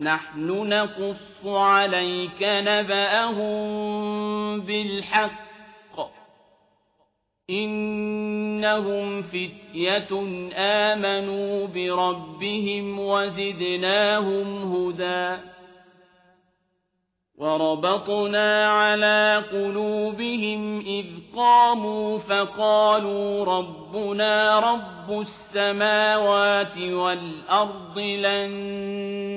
نَّحْنُ نَقُصُّ عَلَيْكَ نَبَأَهُم بِالْحَقِّ ۚ. إِنَّهُمْ فِتْيَةٌ آمَنُوا بِرَبِّهِمْ وَزِدْنَاهُمْ هُدًى. وَرَبَطْنَا عَلَىٰ قُلُوبِهِمْ إِذْ قَامُوا فَقَالُوا رَبُّنَا رَبُّ السَّمَاوَاتِ وَالْأَرْضِ لَن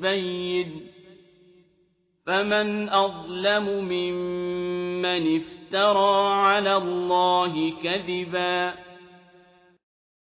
بَيِّنٍ فَمَنْ أَظْلَمُ مِمَّنِ افْتَرَىٰ عَلَى اللَّهِ كَذِبًا.